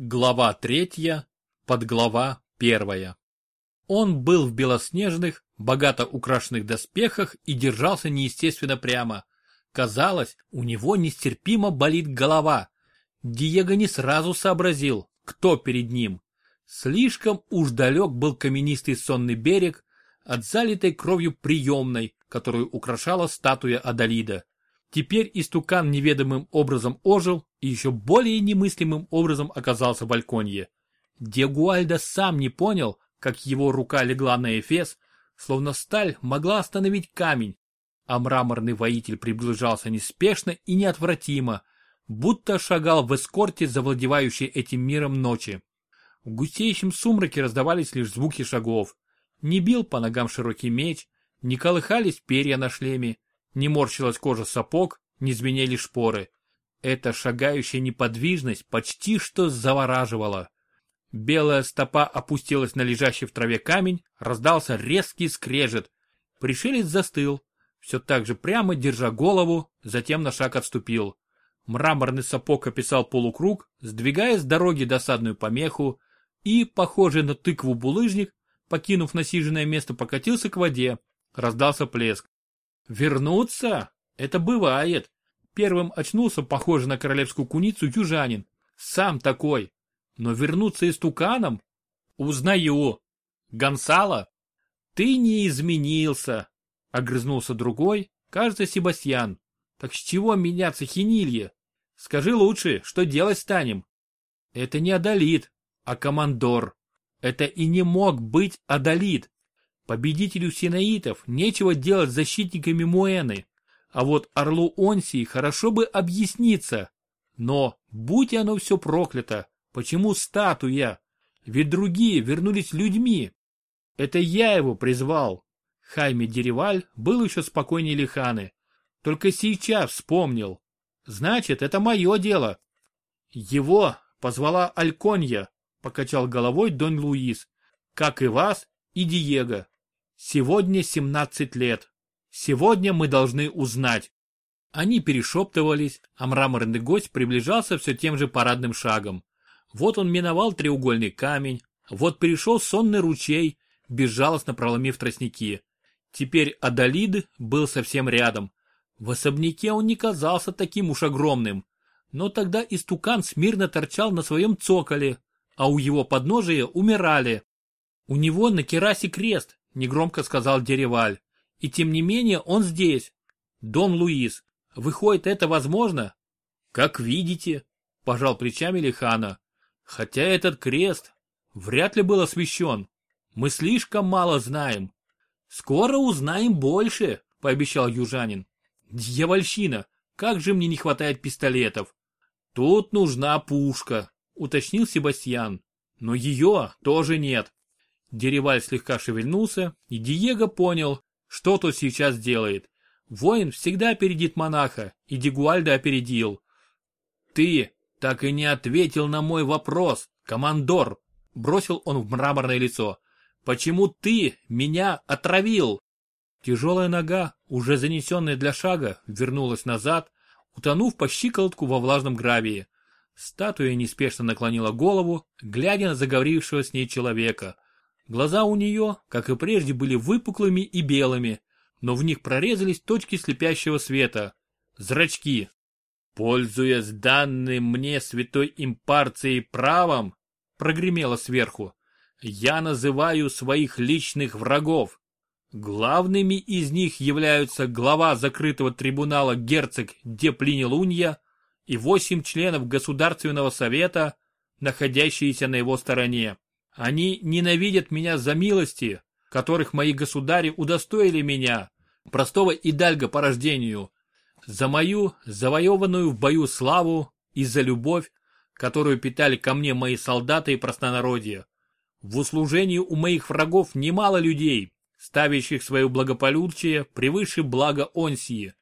Глава третья, подглава первая. Он был в белоснежных, богато украшенных доспехах и держался неестественно прямо. Казалось, у него нестерпимо болит голова. Диего не сразу сообразил, кто перед ним. Слишком уж далек был каменистый сонный берег от залитой кровью приемной, которую украшала статуя Адалида. Теперь истукан неведомым образом ожил и еще более немыслимым образом оказался в балконье. Дегуальда сам не понял, как его рука легла на эфес, словно сталь могла остановить камень, а мраморный воитель приближался неспешно и неотвратимо, будто шагал в эскорте, завладевающей этим миром ночи. В густеющем сумраке раздавались лишь звуки шагов. Не бил по ногам широкий меч, не колыхались перья на шлеме, не морщилась кожа сапог, не звенели шпоры. Эта шагающая неподвижность почти что завораживала. Белая стопа опустилась на лежащий в траве камень, раздался резкий скрежет. Пришелец застыл, все так же прямо держа голову, затем на шаг отступил. Мраморный сапог описал полукруг, сдвигая с дороги досадную помеху, и, похожий на тыкву булыжник, покинув насиженное место, покатился к воде. Раздался плеск. Вернуться? Это бывает. Первым очнулся, похожий на королевскую куницу, южанин. Сам такой. Но вернуться истуканом? Узнаю. Гонсало? Ты не изменился. Огрызнулся другой, кажется, Себастьян. Так с чего меняться хинилье? Скажи лучше, что делать станем? Это не Адалит, а командор. Это и не мог быть Адалит. Победителю синаитов нечего делать с защитниками Муэны, а вот Орлу Онсии хорошо бы объясниться. Но, будь оно все проклято, почему статуя? Ведь другие вернулись людьми. Это я его призвал. Хайме Дереваль был еще спокойнее Лиханы. Только сейчас вспомнил. Значит, это мое дело. Его позвала Альконья, покачал головой Дон Луис. Как и вас, и Диего. Сегодня 17 лет. Сегодня мы должны узнать. Они перешептывались, а мраморный гость приближался все тем же парадным шагом. Вот он миновал треугольный камень, вот перешел сонный ручей, безжалостно проломив тростники. Теперь Адалид был совсем рядом. В особняке он не казался таким уж огромным, но тогда истукан смирно торчал на своем цоколе, а у его подножия умирали. У него на керасе крест, негромко сказал Дереваль. И тем не менее он здесь. Дон Луис, выходит это возможно? Как видите, пожал плечами Лихана. Хотя этот крест вряд ли был освящен. Мы слишком мало знаем. Скоро узнаем больше, пообещал южанин. Дьявольщина, как же мне не хватает пистолетов. Тут нужна пушка, уточнил Себастьян. Но ее тоже нет. Дереваль слегка шевельнулся, и Диего понял, что тот сейчас делает. Воин всегда опередит монаха, и Дегуальда опередил. «Ты так и не ответил на мой вопрос, командор!» Бросил он в мраморное лицо. «Почему ты меня отравил?» Тяжелая нога, уже занесенная для шага, вернулась назад, утонув по щиколотку во влажном гравии. Статуя неспешно наклонила голову, глядя на заговорившего с ней человека – Глаза у нее, как и прежде, были выпуклыми и белыми, но в них прорезались точки слепящего света. Зрачки. «Пользуясь данным мне святой импарцией правом», прогремело сверху, «я называю своих личных врагов. Главными из них являются глава закрытого трибунала герцог Деплинилунья и восемь членов Государственного совета, находящиеся на его стороне. Они ненавидят меня за милости, которых мои государи удостоили меня, простого идальга по рождению, за мою завоеванную в бою славу и за любовь, которую питали ко мне мои солдаты и простонародье. В услужении у моих врагов немало людей, ставящих свое благополучие превыше блага Онсии.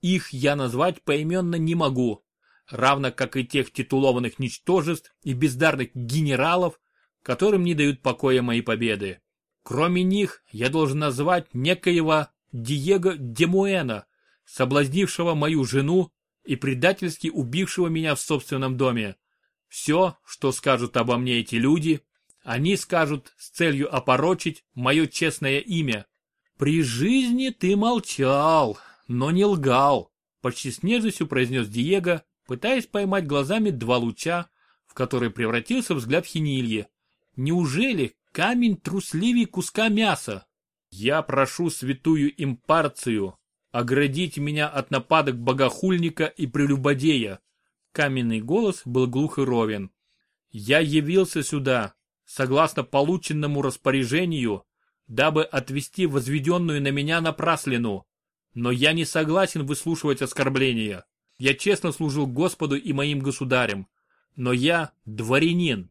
Их я назвать поименно не могу, равно как и тех титулованных ничтожеств и бездарных генералов, которым не дают покоя мои победы. Кроме них, я должен назвать некоего Диего Демуэна, соблазнившего мою жену и предательски убившего меня в собственном доме. Все, что скажут обо мне эти люди, они скажут с целью опорочить мое честное имя. При жизни ты молчал, но не лгал, почти с нежностью произнес Диего, пытаясь поймать глазами два луча, в которые превратился взгляд Хинильи. Неужели камень трусливей куска мяса? Я прошу святую импарцию оградить меня от нападок богохульника и прелюбодея. Каменный голос был глух и ровен. Я явился сюда, согласно полученному распоряжению, дабы отвести возведенную на меня напраслину. Но я не согласен выслушивать оскорбления. Я честно служил Господу и моим государям. Но я дворянин.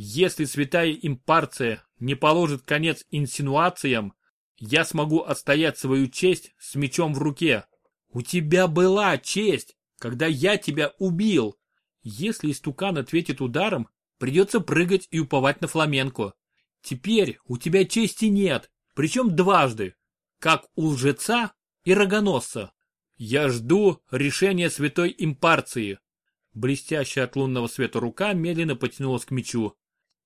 Если святая импарция не положит конец инсинуациям, я смогу отстоять свою честь с мечом в руке. У тебя была честь, когда я тебя убил. Если истукан ответит ударом, придется прыгать и уповать на фламенко. Теперь у тебя чести нет, причем дважды, как у лжеца и рогоносца. Я жду решения святой импарции. Блестящая от лунного света рука медленно потянулась к мечу.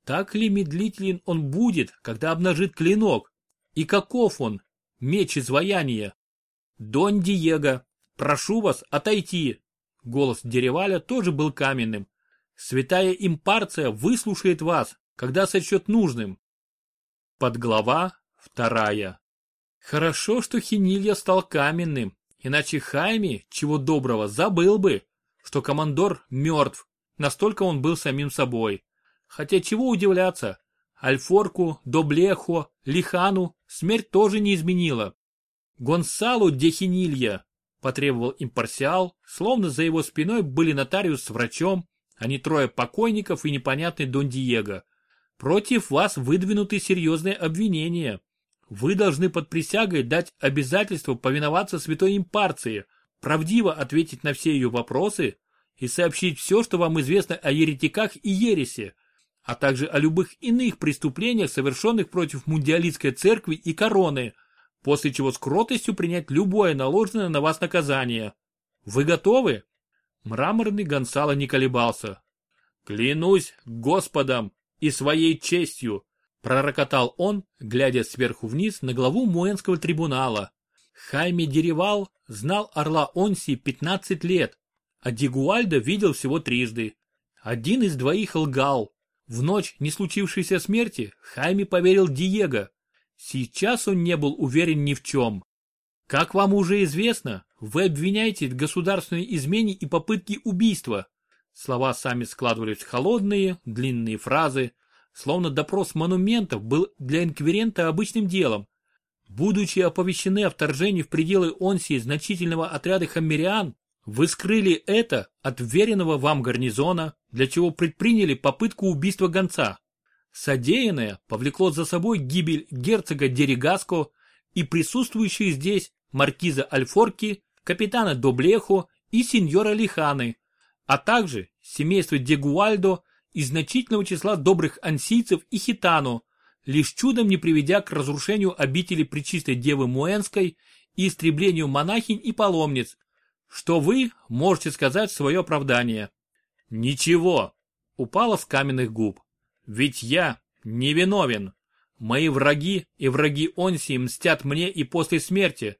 Так ли медлителен он будет, когда обнажит клинок? И каков он, меч изваяния? Дон Диего, прошу вас отойти. Голос Дереваля тоже был каменным. Святая импарция выслушает вас, когда сочет нужным. Подглава вторая. Хорошо, что Хинилья стал каменным, иначе Хайми, чего доброго, забыл бы, что командор мертв, настолько он был самим собой. Хотя чего удивляться, Альфорку, Доблехо, Лихану смерть тоже не изменила. Гонсалу Дехинилья, потребовал импарсиал, словно за его спиной были нотариус с врачом, а не трое покойников и непонятный Дон Диего. Против вас выдвинуты серьезные обвинения. Вы должны под присягой дать обязательство повиноваться святой импарции, правдиво ответить на все ее вопросы и сообщить все, что вам известно о еретиках и ересе, а также о любых иных преступлениях, совершенных против мундиалистской церкви и короны, после чего с кротостью принять любое наложенное на вас наказание. Вы готовы? Мраморный Гонсало не колебался. «Клянусь Господом и своей честью!» пророкотал он, глядя сверху вниз на главу Муэнского трибунала. Хайме Деревал знал орла Онси 15 лет, а Дигуальдо видел всего трижды. Один из двоих лгал, в ночь не случившейся смерти Хайми поверил Диего. Сейчас он не был уверен ни в чем. Как вам уже известно, вы обвиняете в государственной измене и попытке убийства. Слова сами складывались в холодные, длинные фразы, словно допрос монументов был для инквирента обычным делом. Будучи оповещены о вторжении в пределы Онсии значительного отряда хаммериан, вы скрыли это от веренного вам гарнизона, для чего предприняли попытку убийства гонца. Содеянное повлекло за собой гибель герцога Деригаско и присутствующие здесь маркиза Альфорки, капитана Доблехо и сеньора Лиханы, а также семейство Дегуальдо и значительного числа добрых ансийцев и хитану, лишь чудом не приведя к разрушению обители Пречистой Девы Муэнской и истреблению монахинь и паломниц, что вы можете сказать свое оправдание. Ничего, упало с каменных губ. Ведь я невиновен. Мои враги и враги Онсии мстят мне и после смерти.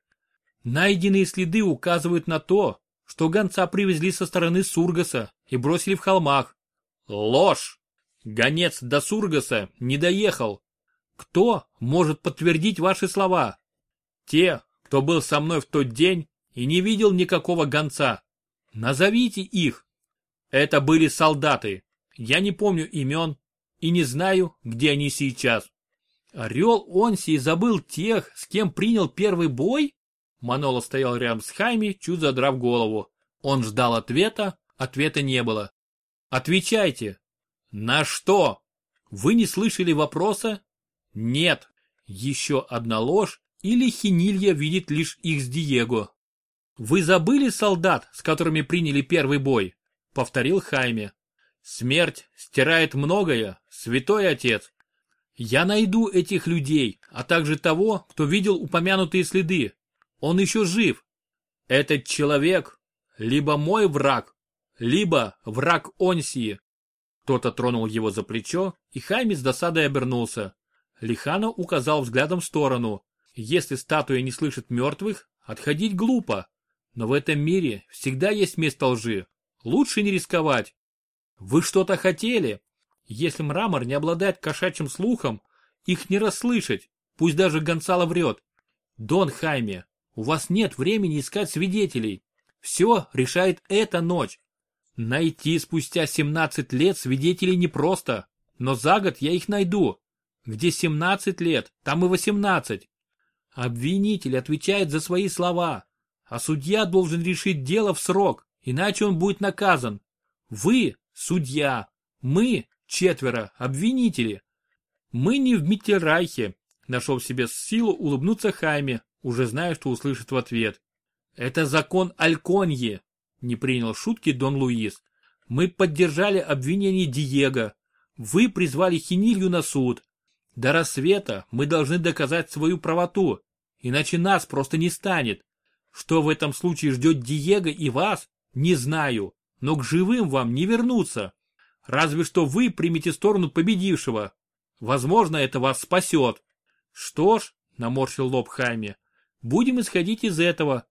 Найденные следы указывают на то, что гонца привезли со стороны Сургаса и бросили в холмах. Ложь! Гонец до Сургаса не доехал. Кто может подтвердить ваши слова? Те, кто был со мной в тот день и не видел никакого гонца. Назовите их. Это были солдаты. Я не помню имен и не знаю, где они сейчас. Орел Онсии забыл тех, с кем принял первый бой? Маноло стоял рядом с Хайми, чуть задрав голову. Он ждал ответа, ответа не было. Отвечайте. На что? Вы не слышали вопроса? Нет. Еще одна ложь или Хинилья видит лишь их с Диего. «Вы забыли солдат, с которыми приняли первый бой?» — повторил Хайме. «Смерть стирает многое, святой отец. Я найду этих людей, а также того, кто видел упомянутые следы. Он еще жив. Этот человек либо мой враг, либо враг Онсии. Кто-то тронул его за плечо, и Хайми с досадой обернулся. Лихана указал взглядом в сторону. Если статуя не слышит мертвых, отходить глупо. Но в этом мире всегда есть место лжи. Лучше не рисковать. Вы что-то хотели? Если мрамор не обладает кошачьим слухом, их не расслышать, пусть даже Гонсало врет. Дон Хайме, у вас нет времени искать свидетелей. Все решает эта ночь. Найти спустя 17 лет свидетелей непросто, но за год я их найду. Где 17 лет, там и 18. Обвинитель отвечает за свои слова, а судья должен решить дело в срок, иначе он будет наказан. Вы – судья, мы – четверо, обвинители. Мы не в Миттерайхе, нашел в себе силу улыбнуться Хайме, уже зная, что услышит в ответ. Это закон Альконьи, не принял шутки Дон Луис. Мы поддержали обвинение Диего. Вы призвали Хинилью на суд. До рассвета мы должны доказать свою правоту, иначе нас просто не станет. Что в этом случае ждет Диего и вас, не знаю, но к живым вам не вернуться. Разве что вы примете сторону победившего. Возможно, это вас спасет. Что ж, наморщил лоб Хайме, будем исходить из этого.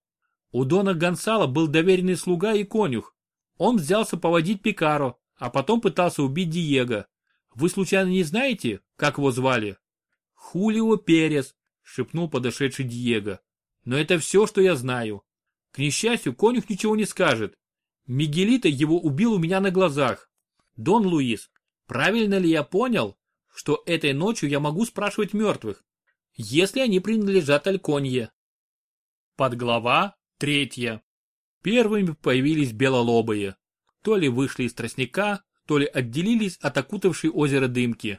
У Дона Гонсала был доверенный слуга и конюх. Он взялся поводить Пикаро, а потом пытался убить Диего. Вы случайно не знаете, как его звали? Хулио Перес, шепнул подошедший Диего. Но это все, что я знаю. К несчастью, конюх ничего не скажет. Мигелита его убил у меня на глазах. Дон Луис, правильно ли я понял, что этой ночью я могу спрашивать мертвых, если они принадлежат Альконье? Подглава третья. Первыми появились белолобые. То ли вышли из тростника, то ли отделились от окутавшей озеро дымки.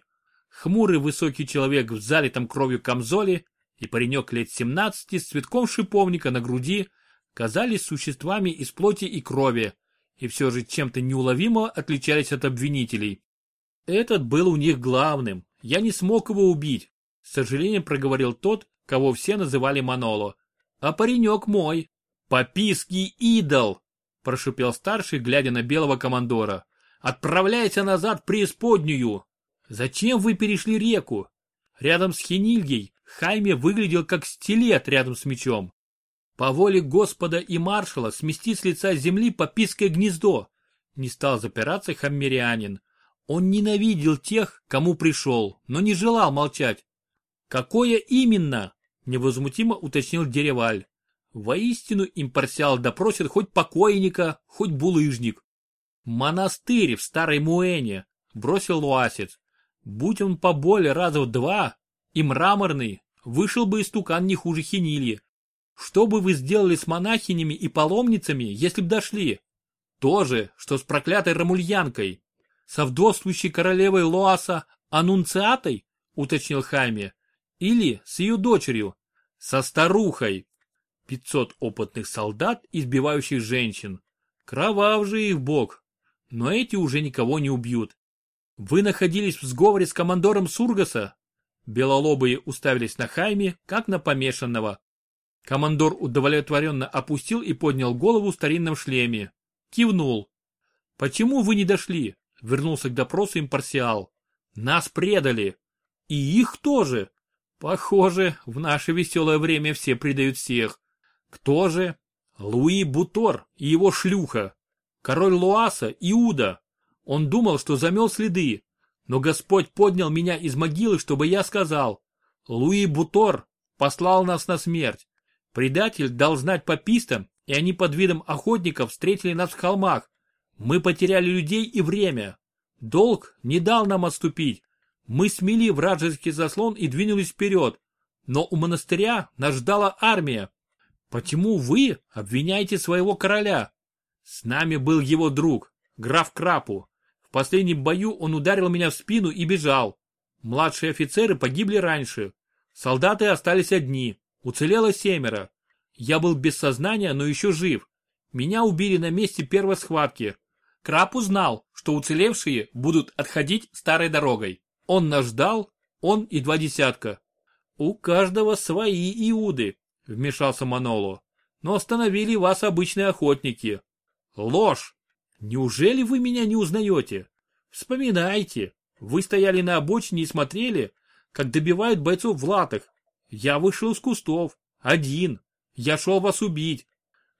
Хмурый высокий человек в залитом кровью камзоле и паренек лет 17 с цветком шиповника на груди казались существами из плоти и крови, и все же чем-то неуловимо отличались от обвинителей. Этот был у них главным, я не смог его убить, с сожалением проговорил тот, кого все называли Маноло. А паренек мой, папиский идол, прошипел старший, глядя на белого командора. Отправляйся назад в преисподнюю. Зачем вы перешли реку? Рядом с Хенильей Хайме выглядел как стилет рядом с мечом. По воле Господа и маршала смести с лица земли попиское гнездо. Не стал запираться хаммерианин. Он ненавидел тех, кому пришел, но не желал молчать. Какое именно? Невозмутимо уточнил Дереваль. Воистину импарсиал допросит хоть покойника, хоть булыжник. Монастырь в Старой Муэне, бросил Луасец. Будь он поболее раза в два, и мраморный, вышел бы из тукан не хуже хинильи. Что бы вы сделали с монахинями и паломницами, если б дошли? То же, что с проклятой рамульянкой. Со вдовствующей королевой Лоаса Анунциатой, уточнил Хайме. Или с ее дочерью, со старухой. Пятьсот опытных солдат, избивающих женщин. Кровав же их бог. Но эти уже никого не убьют. Вы находились в сговоре с командором Сургаса? Белолобые уставились на Хайме, как на помешанного. Командор удовлетворенно опустил и поднял голову в старинном шлеме. Кивнул. «Почему вы не дошли?» Вернулся к допросу импарсиал. «Нас предали. И их тоже. Похоже, в наше веселое время все предают всех. Кто же? Луи Бутор и его шлюха. Король Луаса Иуда. Он думал, что замел следы. Но Господь поднял меня из могилы, чтобы я сказал. Луи Бутор послал нас на смерть. Предатель дал знать попистам, и они под видом охотников встретили нас в холмах. Мы потеряли людей и время. Долг не дал нам отступить. Мы смели вражеский заслон и двинулись вперед. Но у монастыря нас ждала армия. Почему вы обвиняете своего короля? С нами был его друг, граф Крапу. Последнем бою он ударил меня в спину и бежал. Младшие офицеры погибли раньше. Солдаты остались одни. Уцелело семеро. Я был без сознания, но еще жив. Меня убили на месте первой схватки. Крап узнал, что уцелевшие будут отходить старой дорогой. Он нас ждал, он и два десятка. У каждого свои иуды, вмешался Маноло. Но остановили вас обычные охотники. Ложь! Неужели вы меня не узнаете? Вспоминайте, вы стояли на обочине и смотрели, как добивают бойцов в латах. Я вышел из кустов, один. Я шел вас убить.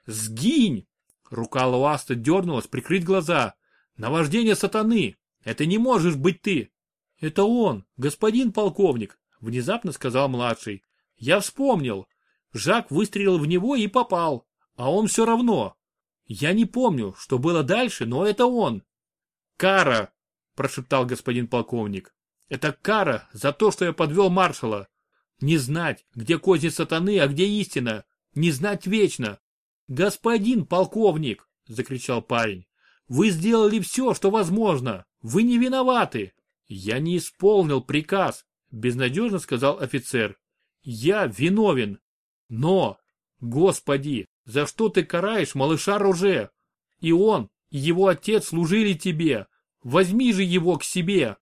Сгинь! Рука Луаста дернулась прикрыть глаза. Наваждение сатаны. Это не можешь быть ты. Это он, господин полковник, внезапно сказал младший. Я вспомнил. Жак выстрелил в него и попал, а он все равно. Я не помню, что было дальше, но это он. Кара, прошептал господин полковник. Это кара за то, что я подвел маршала. Не знать, где козни сатаны, а где истина. Не знать вечно. Господин полковник, закричал парень. Вы сделали все, что возможно. Вы не виноваты. Я не исполнил приказ, безнадежно сказал офицер. Я виновен. Но, господи, за что ты караешь малыша Руже? И он, и его отец служили тебе. Возьми же его к себе.